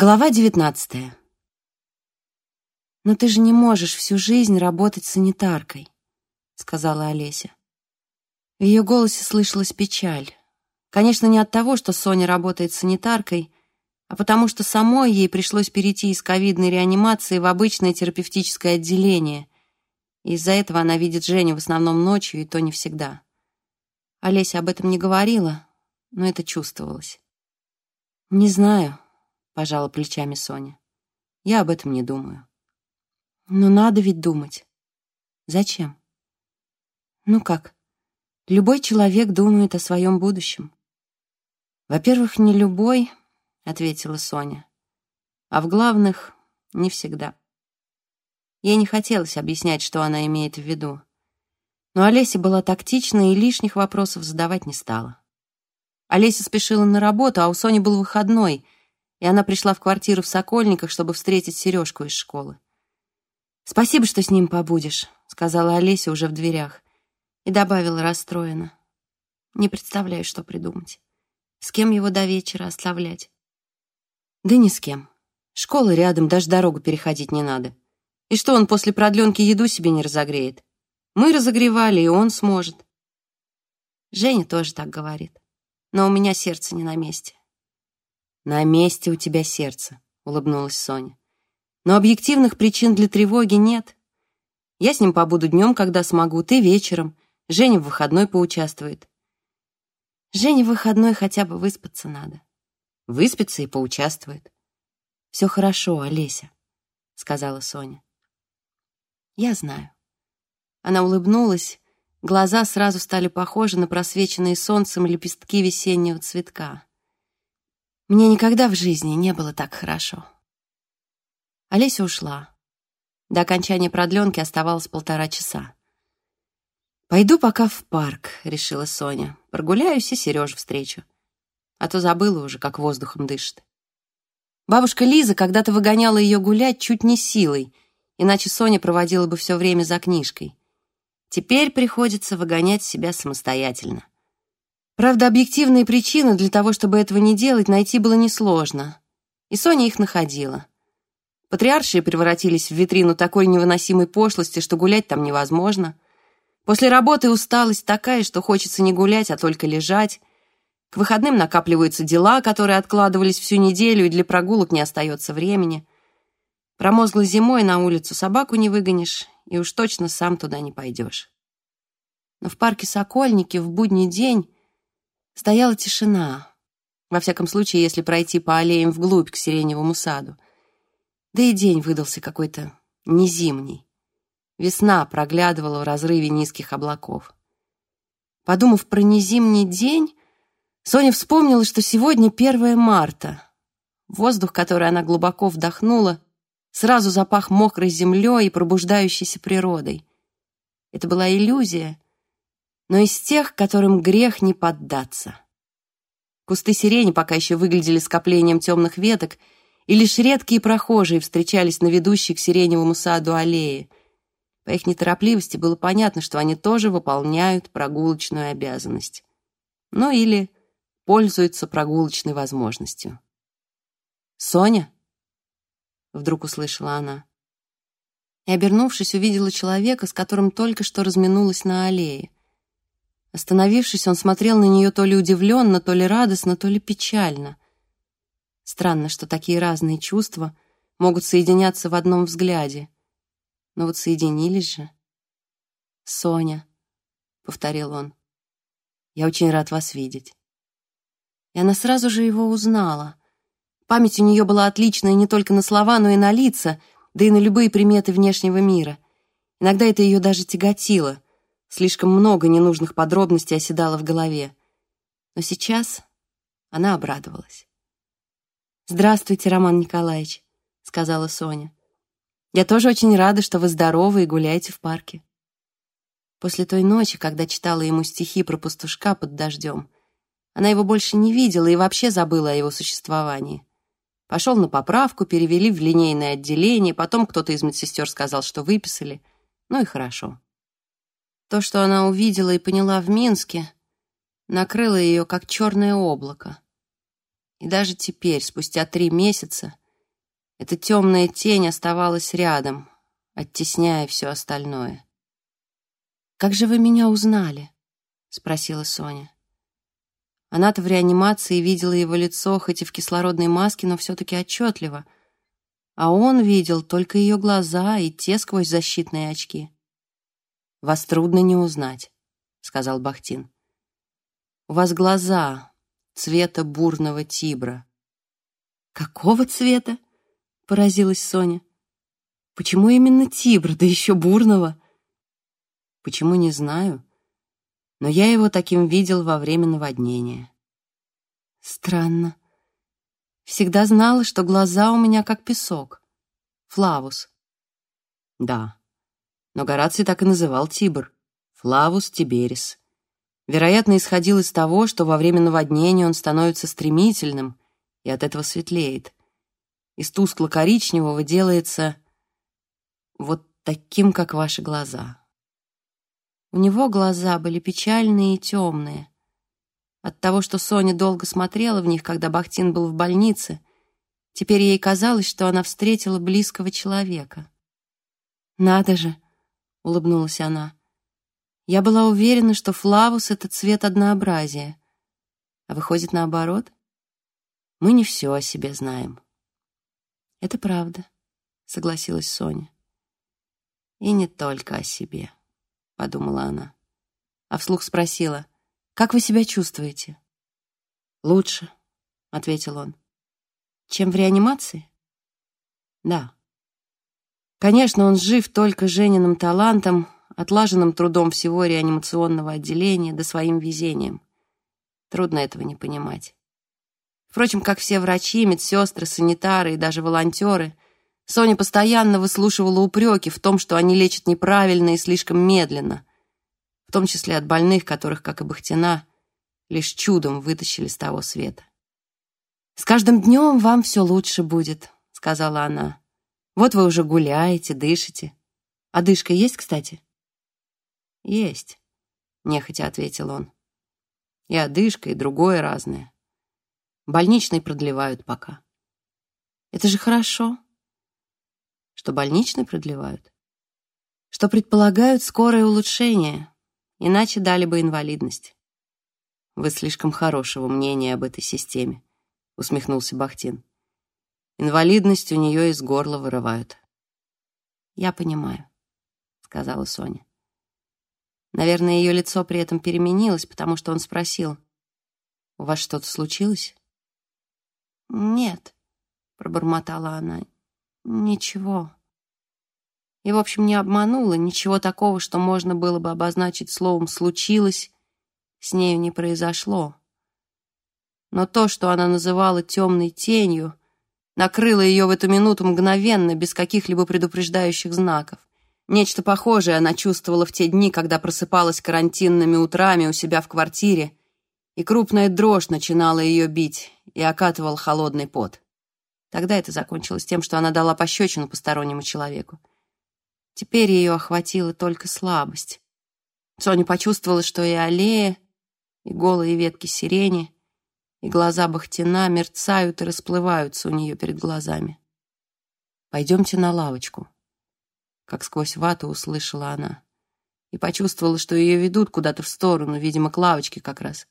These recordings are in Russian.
Глава девятнадцатая. «Но ты же не можешь всю жизнь работать санитаркой», — сказала Олеся. В ее голосе слышалась печаль. Конечно, не от того, что Соня работает санитаркой, а потому что самой ей пришлось перейти из ковидной реанимации в обычное терапевтическое отделение. Из-за этого она видит Женю в основном ночью, и то не всегда. Олеся об этом не говорила, но это чувствовалось. «Не знаю», — пожала плечами Соня. «Я об этом не думаю». «Но надо ведь думать». «Зачем?» «Ну как, любой человек думает о своем будущем». «Во-первых, не любой», — ответила Соня. «А в главных — не всегда». Ей не хотелось объяснять, что она имеет в виду. Но Олеся была тактична и лишних вопросов задавать не стала. Олеся спешила на работу, а у Сони был выходной, и она пришла в квартиру в Сокольниках, чтобы встретить Сережку из школы. «Спасибо, что с ним побудешь», — сказала Олеся уже в дверях, и добавила расстроенно. «Не представляю, что придумать. С кем его до вечера оставлять?» «Да ни с кем. Школа рядом, даже дорогу переходить не надо. И что, он после продленки еду себе не разогреет? Мы разогревали, и он сможет». Женя тоже так говорит но у меня сердце не на месте. «На месте у тебя сердце», — улыбнулась Соня. «Но объективных причин для тревоги нет. Я с ним побуду днем, когда смогу, ты вечером. Женя в выходной поучаствует». «Жене в выходной хотя бы выспаться надо». «Выспится и поучаствует». «Все хорошо, Олеся», — сказала Соня. «Я знаю». Она улыбнулась, Глаза сразу стали похожи на просвеченные солнцем лепестки весеннего цветка. Мне никогда в жизни не было так хорошо. Олеся ушла. До окончания продленки оставалось полтора часа. «Пойду пока в парк», — решила Соня. «Прогуляюсь и Сережу встречу. А то забыла уже, как воздухом дышит». Бабушка Лиза когда-то выгоняла ее гулять чуть не силой, иначе Соня проводила бы все время за книжкой. Теперь приходится выгонять себя самостоятельно. Правда, объективные причины для того, чтобы этого не делать, найти было несложно. И Соня их находила. Патриаршие превратились в витрину такой невыносимой пошлости, что гулять там невозможно. После работы усталость такая, что хочется не гулять, а только лежать. К выходным накапливаются дела, которые откладывались всю неделю, и для прогулок не остается времени. Промозглой зимой на улицу собаку не выгонишь, и уж точно сам туда не пойдешь. Но в парке Сокольники в будний день стояла тишина, во всяком случае, если пройти по аллеям вглубь к сиреневому саду. Да и день выдался какой-то незимний. Весна проглядывала в разрыве низких облаков. Подумав про незимний день, Соня вспомнила, что сегодня 1 марта. Воздух, который она глубоко вдохнула, Сразу запах мокрой землей и пробуждающейся природой. Это была иллюзия, но из тех, которым грех не поддаться. Кусты сирени пока еще выглядели скоплением темных веток, и лишь редкие прохожие встречались на ведущей к сиреневому саду аллее. По их неторопливости было понятно, что они тоже выполняют прогулочную обязанность. Ну или пользуются прогулочной возможностью. «Соня?» вдруг услышала она. И, обернувшись, увидела человека, с которым только что разминулась на аллее. Остановившись, он смотрел на нее то ли удивленно, то ли радостно, то ли печально. Странно, что такие разные чувства могут соединяться в одном взгляде. Но вот соединились же. «Соня», — повторил он, — «я очень рад вас видеть». И она сразу же его узнала. Память у нее была отличная не только на слова, но и на лица, да и на любые приметы внешнего мира. Иногда это ее даже тяготило. Слишком много ненужных подробностей оседало в голове. Но сейчас она обрадовалась. «Здравствуйте, Роман Николаевич», — сказала Соня. «Я тоже очень рада, что вы здоровы и гуляете в парке». После той ночи, когда читала ему стихи про пастушка под дождем, она его больше не видела и вообще забыла о его существовании. Пошел на поправку, перевели в линейное отделение, потом кто-то из медсестер сказал, что выписали. Ну и хорошо. То, что она увидела и поняла в Минске, накрыло ее как черное облако. И даже теперь, спустя три месяца, Эта темная тень оставалась рядом, оттесняя все остальное. «Как же вы меня узнали?» — спросила Соня. Она-то в реанимации видела его лицо, хоть и в кислородной маске, но все-таки отчетливо. А он видел только ее глаза и те сквозь защитные очки. «Вас трудно не узнать», — сказал Бахтин. «У вас глаза цвета бурного тибра». «Какого цвета?» — поразилась Соня. «Почему именно тибр, да еще бурного?» «Почему, не знаю но я его таким видел во время наводнения. Странно. Всегда знала, что глаза у меня как песок. Флавус. Да, но Гораций так и называл Тибр. Флавус Тиберис. Вероятно, исходил из того, что во время наводнения он становится стремительным и от этого светлеет. Из тускло-коричневого делается вот таким, как ваши глаза. У него глаза были печальные и темные. От того, что Соня долго смотрела в них, когда Бахтин был в больнице, теперь ей казалось, что она встретила близкого человека. «Надо же!» — улыбнулась она. «Я была уверена, что флавус — это цвет однообразия. А выходит, наоборот? Мы не все о себе знаем». «Это правда», — согласилась Соня. «И не только о себе» подумала она. А вслух спросила, «Как вы себя чувствуете?» «Лучше», — ответил он. «Чем в реанимации?» «Да». Конечно, он жив только Жениным талантом, отлаженным трудом всего реанимационного отделения, да своим везением. Трудно этого не понимать. Впрочем, как все врачи, медсестры, санитары и даже волонтеры — Соня постоянно выслушивала упреки в том, что они лечат неправильно и слишком медленно, в том числе от больных, которых, как и Бахтина, лишь чудом вытащили с того света. «С каждым днем вам все лучше будет», — сказала она. «Вот вы уже гуляете, дышите. А дышка есть, кстати?» «Есть», — нехотя ответил он. «И одышка, и другое разное. Больничный продлевают пока». «Это же хорошо», что больничный продлевают, что предполагают скорое улучшение, иначе дали бы инвалидность. Вы слишком хорошего мнения об этой системе, усмехнулся Бахтин. Инвалидность у нее из горла вырывают. Я понимаю, сказала Соня. Наверное, ее лицо при этом переменилось, потому что он спросил, «У вас что-то случилось?» «Нет», — пробормотала она, Ничего. И, в общем, не обманула, ничего такого, что можно было бы обозначить словом «случилось», с нею не произошло. Но то, что она называла темной тенью, накрыло ее в эту минуту мгновенно, без каких-либо предупреждающих знаков. Нечто похожее она чувствовала в те дни, когда просыпалась карантинными утрами у себя в квартире, и крупная дрожь начинала ее бить и окатывал холодный пот. Тогда это закончилось тем, что она дала пощечину постороннему человеку. Теперь ее охватила только слабость. Соня почувствовала, что и аллея, и голые ветки сирени, и глаза Бахтина мерцают и расплываются у нее перед глазами. «Пойдемте на лавочку», — как сквозь вату услышала она, и почувствовала, что ее ведут куда-то в сторону, видимо, к лавочке как раз.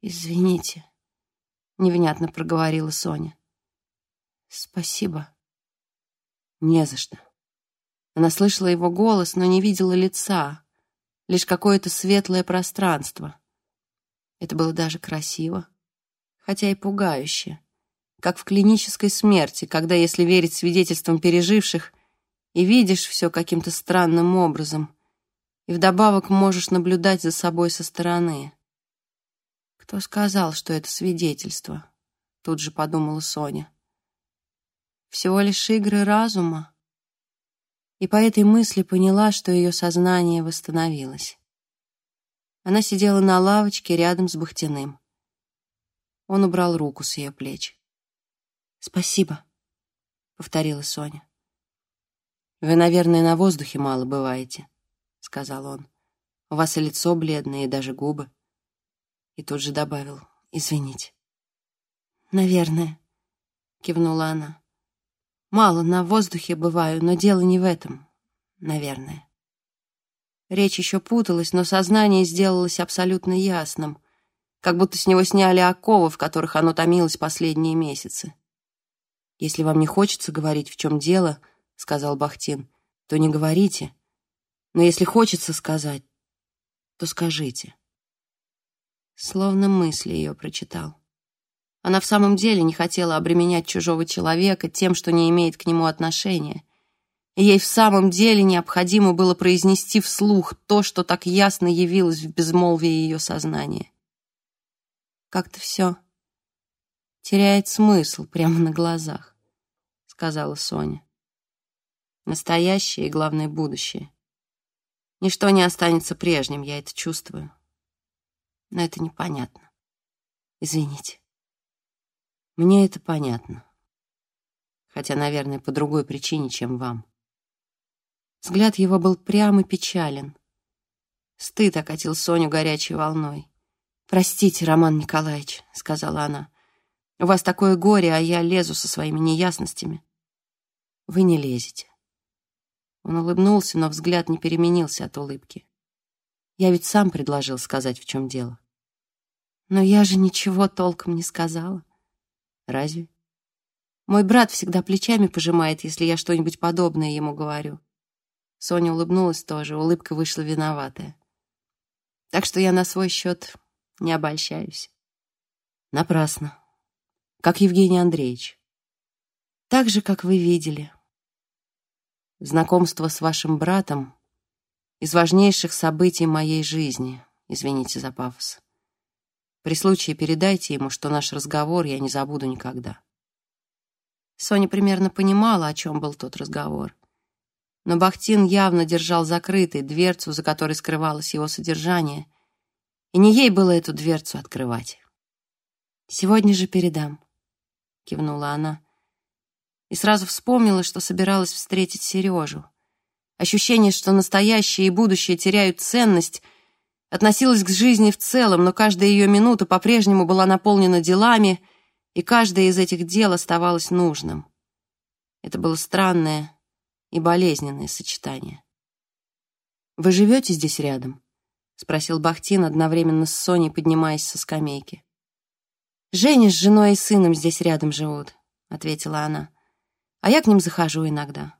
«Извините», — невнятно проговорила Соня. «Спасибо». «Не за что». Она слышала его голос, но не видела лица, лишь какое-то светлое пространство. Это было даже красиво, хотя и пугающе, как в клинической смерти, когда, если верить свидетельствам переживших, и видишь все каким-то странным образом, и вдобавок можешь наблюдать за собой со стороны. «Кто сказал, что это свидетельство?» Тут же подумала Соня всего лишь игры разума. И по этой мысли поняла, что ее сознание восстановилось. Она сидела на лавочке рядом с Бахтиным. Он убрал руку с ее плеч. «Спасибо», — повторила Соня. «Вы, наверное, на воздухе мало бываете», — сказал он. «У вас и лицо бледное, и даже губы». И тут же добавил «Извините». «Наверное», — кивнула она. Мало на воздухе бываю, но дело не в этом, наверное. Речь еще путалась, но сознание сделалось абсолютно ясным, как будто с него сняли оковы, в которых оно томилось последние месяцы. «Если вам не хочется говорить, в чем дело, — сказал Бахтин, — то не говорите. Но если хочется сказать, то скажите». Словно мысли ее прочитал. Она в самом деле не хотела обременять чужого человека тем, что не имеет к нему отношения. И ей в самом деле необходимо было произнести вслух то, что так ясно явилось в безмолвии ее сознания. Как-то все теряет смысл прямо на глазах, сказала Соня. Настоящее и, главное, будущее. Ничто не останется прежним, я это чувствую. Но это непонятно. Извините. Мне это понятно. Хотя, наверное, по другой причине, чем вам. Взгляд его был прямо печален. Стыд окатил Соню горячей волной. «Простите, Роман Николаевич», — сказала она. «У вас такое горе, а я лезу со своими неясностями». «Вы не лезете». Он улыбнулся, но взгляд не переменился от улыбки. «Я ведь сам предложил сказать, в чем дело». «Но я же ничего толком не сказала». Разве? Мой брат всегда плечами пожимает, если я что-нибудь подобное ему говорю. Соня улыбнулась тоже, улыбка вышла виноватая. Так что я на свой счет не обольщаюсь. Напрасно. Как Евгений Андреевич. Так же, как вы видели. Знакомство с вашим братом из важнейших событий моей жизни, извините за пафос. При случае передайте ему, что наш разговор я не забуду никогда. Соня примерно понимала, о чем был тот разговор. Но Бахтин явно держал закрытой дверцу, за которой скрывалось его содержание, и не ей было эту дверцу открывать. «Сегодня же передам», — кивнула она, и сразу вспомнила, что собиралась встретить Сережу. Ощущение, что настоящее и будущее теряют ценность, относилась к жизни в целом, но каждая ее минута по-прежнему была наполнена делами, и каждое из этих дел оставалось нужным. Это было странное и болезненное сочетание. «Вы живете здесь рядом?» — спросил Бахтин одновременно с Соней, поднимаясь со скамейки. «Женя с женой и сыном здесь рядом живут», — ответила она. «А я к ним захожу иногда.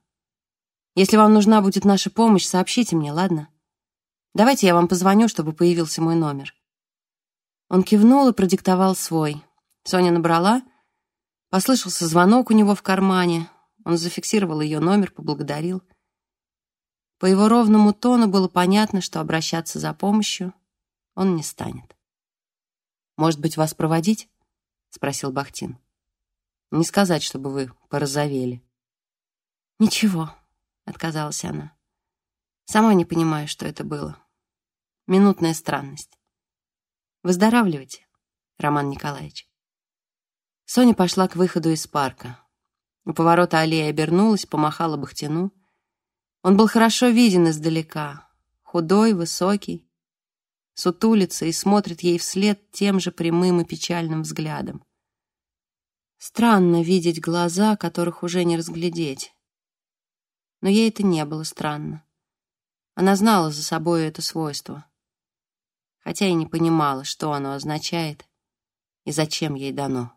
Если вам нужна будет наша помощь, сообщите мне, ладно?» Давайте я вам позвоню, чтобы появился мой номер». Он кивнул и продиктовал свой. Соня набрала. Послышался звонок у него в кармане. Он зафиксировал ее номер, поблагодарил. По его ровному тону было понятно, что обращаться за помощью он не станет. «Может быть, вас проводить?» — спросил Бахтин. «Не сказать, чтобы вы порозовели». «Ничего», — отказалась она. «Сама не понимаю, что это было. Минутная странность. Выздоравливайте, Роман Николаевич. Соня пошла к выходу из парка. У поворота аллеи обернулась, помахала Бахтину. Он был хорошо виден издалека. Худой, высокий, сутулится и смотрит ей вслед тем же прямым и печальным взглядом. Странно видеть глаза, которых уже не разглядеть. Но ей это не было странно. Она знала за собой это свойство хотя и не понимала, что оно означает и зачем ей дано.